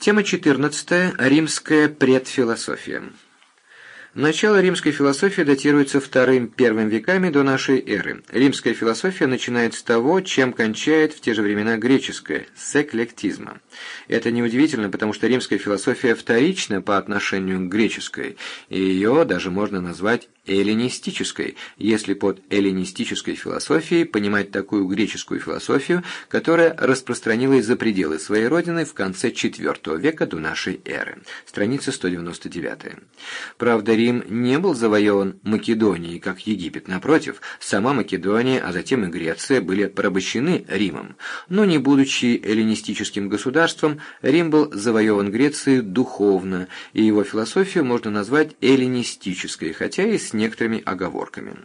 Тема 14. Римская предфилософия. Начало римской философии датируется вторым-первым веками до нашей эры. Римская философия начинает с того, чем кончает в те же времена греческая – с эклектизма. Это неудивительно, потому что римская философия вторична по отношению к греческой, и ее даже можно назвать эллинистической, если под эллинистической философией понимать такую греческую философию, которая распространилась за пределы своей родины в конце IV века до нашей эры. Страница 199. Правда, Рим не был завоеван Македонией, как Египет. Напротив, сама Македония, а затем и Греция были порабощены Римом. Но не будучи эллинистическим государством, Рим был завоеван Грецией духовно, и его философию можно назвать эллинистической, хотя и с некоторыми оговорками.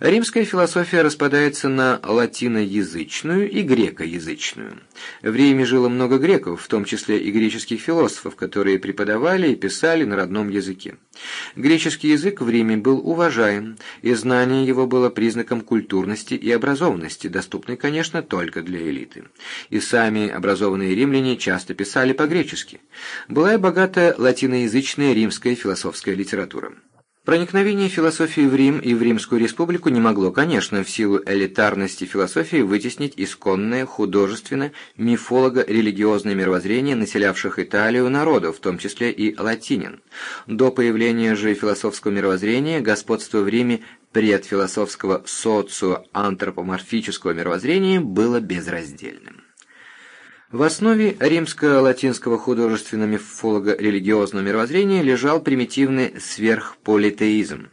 Римская философия распадается на латиноязычную и грекоязычную. В Риме жило много греков, в том числе и греческих философов, которые преподавали и писали на родном языке. Греческий язык в Риме был уважаем, и знание его было признаком культурности и образованности, доступной, конечно, только для элиты. И сами образованные римляне часто писали по-гречески. Была и богатая латиноязычная римская философская литература. Проникновение философии в Рим и в Римскую республику не могло, конечно, в силу элитарности философии вытеснить исконное художественно-мифолого-религиозное мировоззрение населявших Италию народов, в том числе и латинин. До появления же философского мировоззрения господство в Риме предфилософского социо-антропоморфического мировоззрения было безраздельным. В основе римско-латинского художественно-мифолого-религиозного мировоззрения лежал примитивный сверхполитеизм.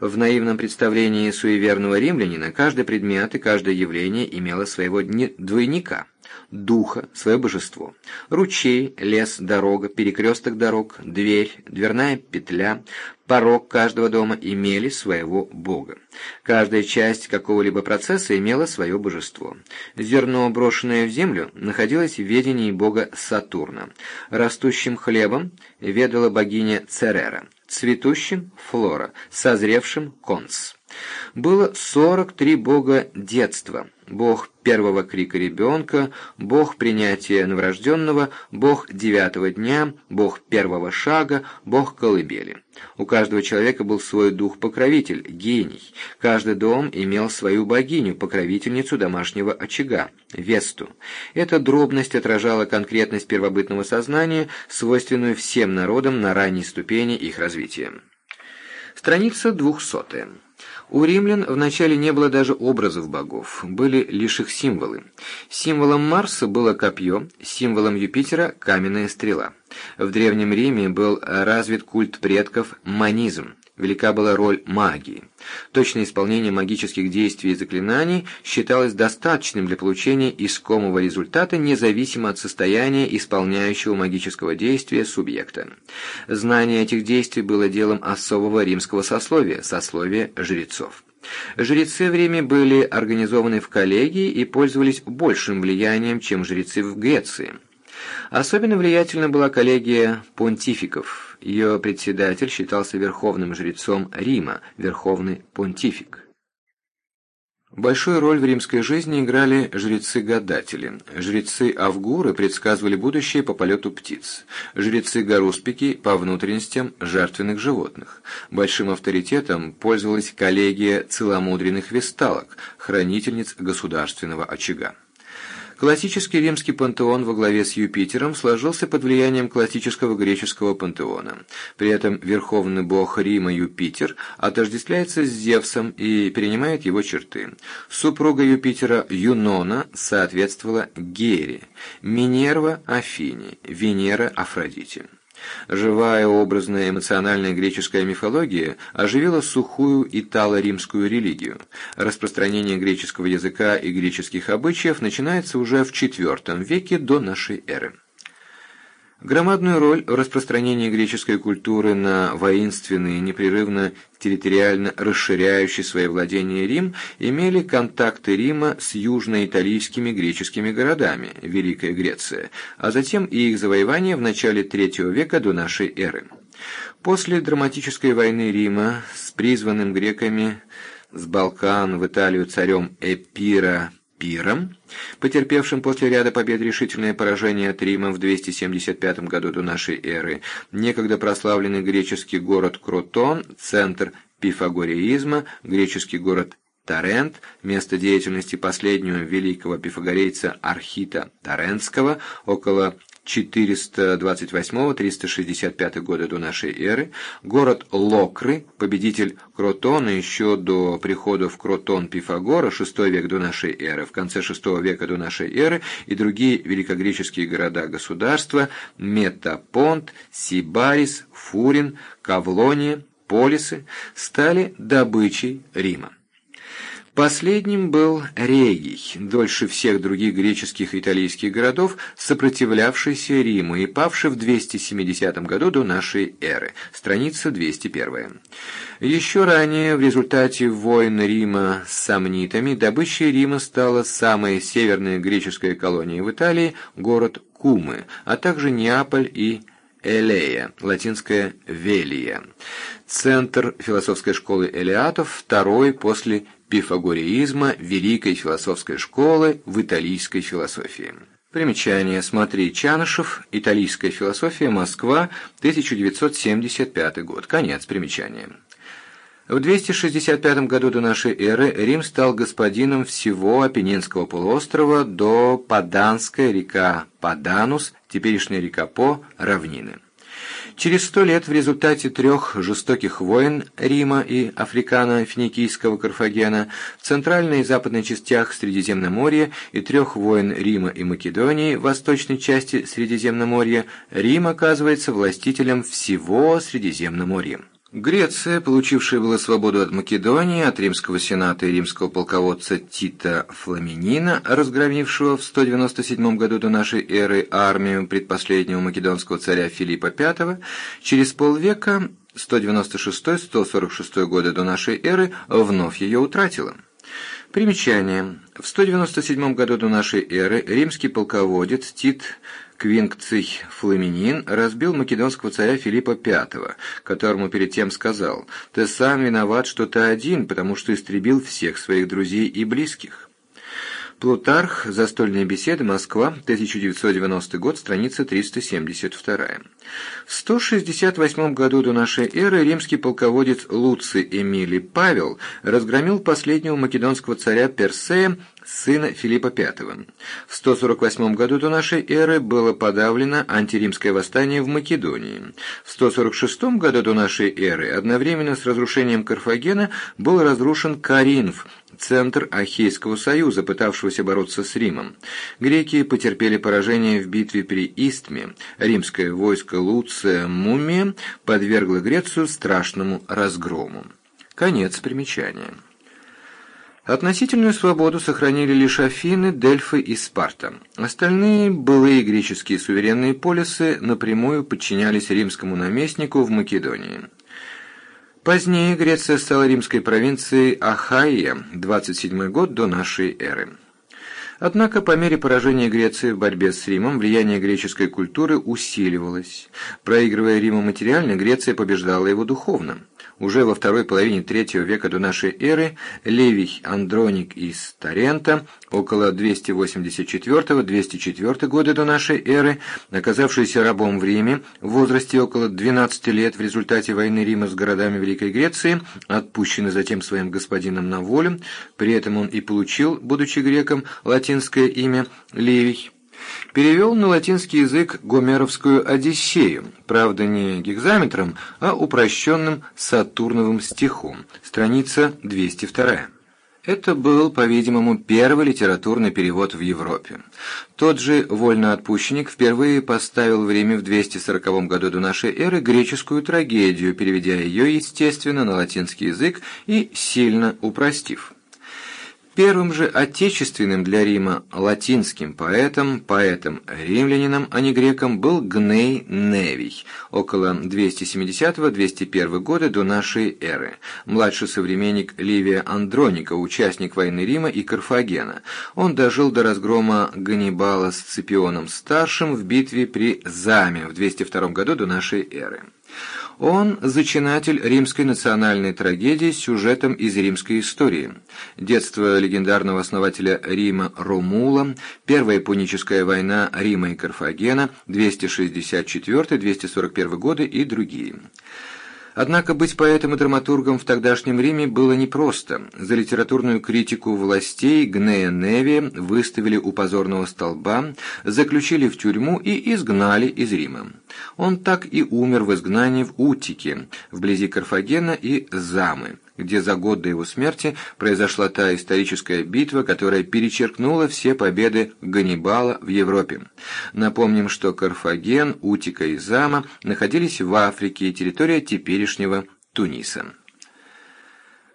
В наивном представлении суеверного римлянина каждый предмет и каждое явление имело своего двойника – духа, свое божество. Ручей, лес, дорога, перекресток дорог, дверь, дверная петля, порог каждого дома имели своего бога. Каждая часть какого-либо процесса имела свое божество. Зерно, брошенное в землю, находилось в ведении бога Сатурна. Растущим хлебом ведала богиня Церера, цветущим – Флора, созревшим – Конс. Было 43 бога детства, бог первого крика ребенка, бог принятия новорожденного, бог девятого дня, бог первого шага, бог колыбели. У каждого человека был свой дух-покровитель, гений. Каждый дом имел свою богиню, покровительницу домашнего очага, Весту. Эта дробность отражала конкретность первобытного сознания, свойственную всем народам на ранней ступени их развития. Страница двухсотая. У римлян вначале не было даже образов богов, были лишь их символы. Символом Марса было копье, символом Юпитера – каменная стрела. В Древнем Риме был развит культ предков – манизм. Велика была роль магии. Точное исполнение магических действий и заклинаний считалось достаточным для получения искомого результата независимо от состояния исполняющего магического действия субъекта. Знание этих действий было делом особого римского сословия, сословия жрецов. Жрецы в Риме были организованы в коллегии и пользовались большим влиянием, чем жрецы в Греции. Особенно влиятельна была коллегия понтификов. Ее председатель считался верховным жрецом Рима, верховный понтифик. Большую роль в римской жизни играли жрецы-гадатели. Жрецы-авгуры предсказывали будущее по полету птиц. Жрецы-гаруспики по внутренностям жертвенных животных. Большим авторитетом пользовалась коллегия целомудренных весталок, хранительниц государственного очага. Классический римский пантеон во главе с Юпитером сложился под влиянием классического греческого пантеона. При этом верховный бог Рима Юпитер отождествляется с Зевсом и перенимает его черты. Супруга Юпитера Юнона соответствовала Гере, Минерва – Афине, Венера – Афродите. Живая образная эмоциональная греческая мифология оживила сухую итало-римскую религию. Распространение греческого языка и греческих обычаев начинается уже в IV веке до нашей эры. Громадную роль в распространении греческой культуры на воинственный, непрерывно территориально расширяющий свои владения Рим имели контакты Рима с южноиталийскими греческими городами, Великая Греция, а затем и их завоевание в начале III века до нашей эры. После драматической войны Рима с призванным греками с Балкан в Италию царем Эпира Пиром, потерпевшим после ряда побед решительное поражение от Рима в 275 году до нашей эры, некогда прославленный греческий город Кротон, центр пифагореизма, греческий город Тарент, место деятельности последнего великого пифагорейца Архита Тарентского, около 428-365 года до нашей эры, город Локры, победитель Кротона еще до прихода в Кротон Пифагора, 6 век до нашей эры, в конце 6 века до нашей эры, и другие великогреческие города-государства Метапонт, Сибарис, Фурин, Кавлония, Полисы стали добычей Рима. Последним был Регий, дольше всех других греческих и итальянских городов, сопротивлявшийся Риму и павший в 270 году до нашей эры, страница 201. Еще ранее, в результате войн Рима с сомнитами, добычей Рима стала самая северная греческая колония в Италии, город Кумы, а также Неаполь и Элея, латинское «Велия». Центр философской школы Элеатов, второй после пифагореизма великой философской школы в италийской философии. Примечание. Смотри Чанышев. Италийская философия. Москва. 1975 год. Конец примечания. В 265 году до нашей эры Рим стал господином всего Апеннинского полуострова до Паданская река Паданус, теперешняя река По, равнины. Через сто лет в результате трех жестоких войн Рима и Африкано-Финикийского Карфагена в центральной и западной частях Средиземноморья и трех войн Рима и Македонии в восточной части Средиземноморья Рим оказывается властителем всего Средиземноморья. Греция, получившая была свободу от Македонии, от римского сената и римского полководца Тита Фламинина, разгромившего в 197 году до нашей эры армию предпоследнего македонского царя Филиппа V, через полвека, 196-146 годы до нашей эры, вновь ее утратила. Примечание. В 197 году до нашей эры римский полководец Тит Квинкций Фламинин разбил македонского царя Филиппа V, которому перед тем сказал «Ты сам виноват, что ты один, потому что истребил всех своих друзей и близких». Плутарх. Застольные беседы. Москва. 1990 год. Страница 372. В 168 году до нашей эры римский полководец Луций Эмилий Павел разгромил последнего македонского царя Персея сына Филиппа V. В 148 году до нашей эры было подавлено антиримское восстание в Македонии. В 146 году до нашей эры одновременно с разрушением Карфагена был разрушен Каринф, центр Ахейского союза, пытавшегося бороться с Римом. Греки потерпели поражение в битве при Истме. Римское войско Луция Мумия подвергло Грецию страшному разгрому. Конец примечания. Относительную свободу сохранили лишь Афины, Дельфы и Спарта. Остальные былые греческие суверенные полисы напрямую подчинялись римскому наместнику в Македонии. Позднее Греция стала римской провинцией Ахайя, 27 год до нашей эры. Однако по мере поражения Греции в борьбе с Римом влияние греческой культуры усиливалось. Проигрывая Риму материально, Греция побеждала его духовно. Уже во второй половине третьего века до нашей эры Левий Андроник из Тарента, около 284-204 года до нашей эры, оказавшийся рабом в Риме, в возрасте около 12 лет в результате войны Рима с городами Великой Греции, отпущенный затем своим господином на волю, при этом он и получил, будучи греком, латинское имя Левий, перевел на латинский язык гомеровскую «Одиссею», правда не гекзаметром, а упрощенным сатурновым стихом, страница 202. Это был, по-видимому, первый литературный перевод в Европе. Тот же вольноотпущенник впервые поставил в Риме в 240 году до нашей эры греческую трагедию, переведя ее, естественно, на латинский язык и сильно упростив. Первым же отечественным для Рима латинским поэтом, поэтом-римлянином, а не греком, был Гней Невий, около 270-201 года до нашей эры, младший современник Ливия Андроника, участник войны Рима и Карфагена. Он дожил до разгрома Ганнибала с Ципионом Старшим в битве при Заме в 202 году до нашей эры. Он зачинатель римской национальной трагедии с сюжетом из римской истории. Детство легендарного основателя Рима Ромула, Первая Пуническая война Рима и Карфагена, 264-241 годы и другие. Однако быть поэтом и драматургом в тогдашнем Риме было непросто. За литературную критику властей Гнея Неви выставили у позорного столба, заключили в тюрьму и изгнали из Рима. Он так и умер в изгнании в Утике, вблизи Карфагена и Замы где за год до его смерти произошла та историческая битва, которая перечеркнула все победы Ганнибала в Европе. Напомним, что Карфаген, Утика и Зама находились в Африке и территория теперешнего Туниса.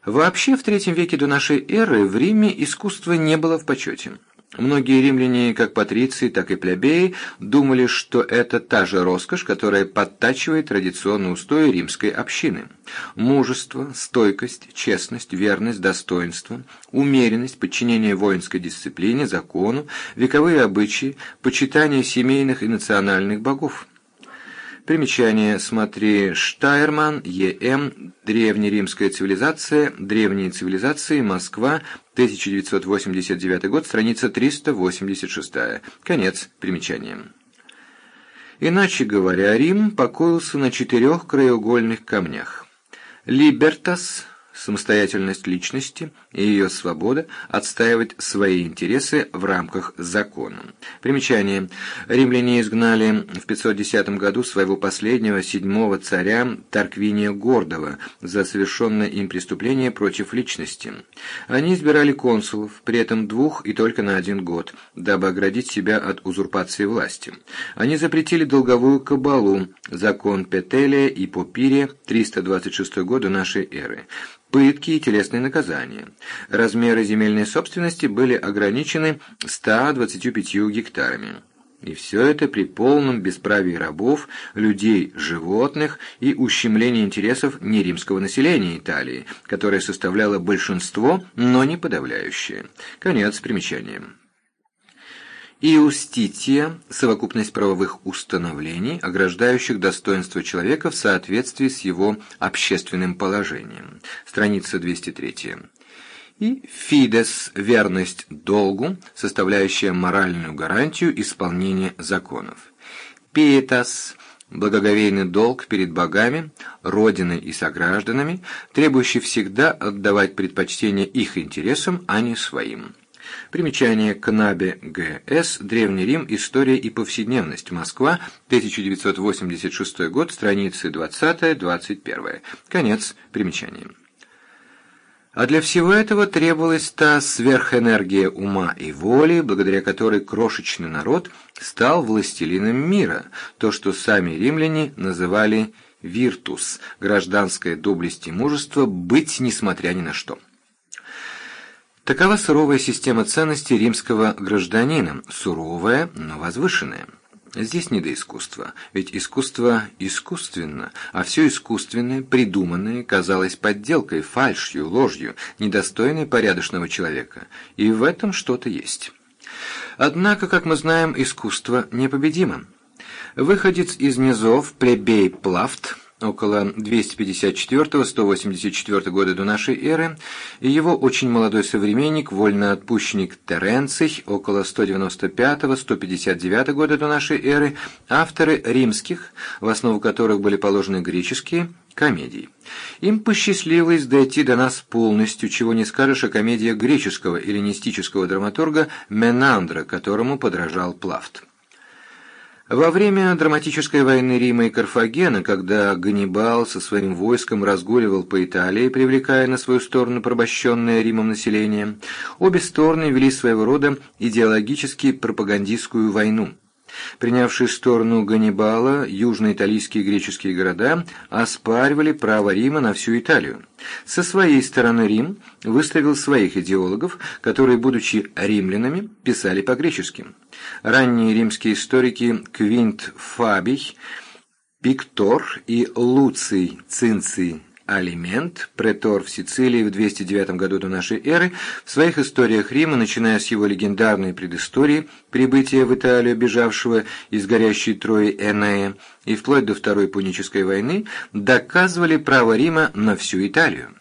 Вообще, в третьем веке до нашей эры в Риме искусство не было в почете. Многие римляне, как патриции, так и плебеи, думали, что это та же роскошь, которая подтачивает традиционные устои римской общины. Мужество, стойкость, честность, верность, достоинство, умеренность, подчинение воинской дисциплине, закону, вековые обычаи, почитание семейных и национальных богов. Примечание. Смотри Штайерман, Е.М. Древнеримская цивилизация. Древние цивилизации. Москва. 1989 год. Страница 386. Конец примечания. Иначе говоря, Рим покоился на четырех краеугольных камнях. Либертас самостоятельность личности и ее свобода отстаивать свои интересы в рамках закона. Примечание. Римляне изгнали в 510 году своего последнего седьмого царя Тарквиния Гордова за совершенное им преступление против личности. Они избирали консулов, при этом двух и только на один год, дабы оградить себя от узурпации власти. Они запретили долговую кабалу, закон Петелия и Попирия, 326 года нашей эры пытки и телесные наказания. Размеры земельной собственности были ограничены 125 гектарами. И все это при полном бесправии рабов, людей, животных и ущемлении интересов неримского населения Италии, которое составляло большинство, но не подавляющее. Конец примечания. Иустития – совокупность правовых установлений, ограждающих достоинство человека в соответствии с его общественным положением. Страница 203. И фидес – верность долгу, составляющая моральную гарантию исполнения законов. Пиетас – благоговейный долг перед богами, родиной и согражданами, требующий всегда отдавать предпочтение их интересам, а не своим. Примечание Кнабе Г.С. Древний Рим. История и повседневность. Москва. 1986 год. Страницы 20-21. Конец примечания. А для всего этого требовалась та сверхэнергия ума и воли, благодаря которой крошечный народ стал властелином мира, то, что сами римляне называли «виртус» – гражданская доблесть и мужество быть несмотря ни на что. Такова суровая система ценностей римского гражданина, суровая, но возвышенная. Здесь не до искусства, ведь искусство искусственно, а все искусственное, придуманное, казалось подделкой, фальшью, ложью, недостойной порядочного человека, и в этом что-то есть. Однако, как мы знаем, искусство непобедимо. Выходец из низов, плебей Плафт, около 254-184 года до нашей эры, и его очень молодой современник, вольноотпущенник Теренций, около 195-159 года до нашей эры, авторы римских, в основу которых были положены греческие, комедий. Им посчастливилось дойти до нас полностью, чего не скажешь о комедиях греческого эллинистического драматурга Менандра, которому подражал Плафт. Во время драматической войны Рима и Карфагена, когда Ганнибал со своим войском разгуливал по Италии, привлекая на свою сторону порабощенное Римом население, обе стороны вели своего рода идеологически пропагандистскую войну. Принявшие сторону Ганнибала, южноиталийские и греческие города оспаривали право Рима на всю Италию. Со своей стороны Рим выставил своих идеологов, которые, будучи римлянами, писали по-гречески. Ранние римские историки Квинт Фабий, Пиктор и Луций Цинций Алимент, претор в Сицилии в 209 году до нашей эры, в своих историях Рима, начиная с его легендарной предыстории прибытия в Италию бежавшего из горящей Трои Энея и вплоть до Второй Пунической войны, доказывали право Рима на всю Италию.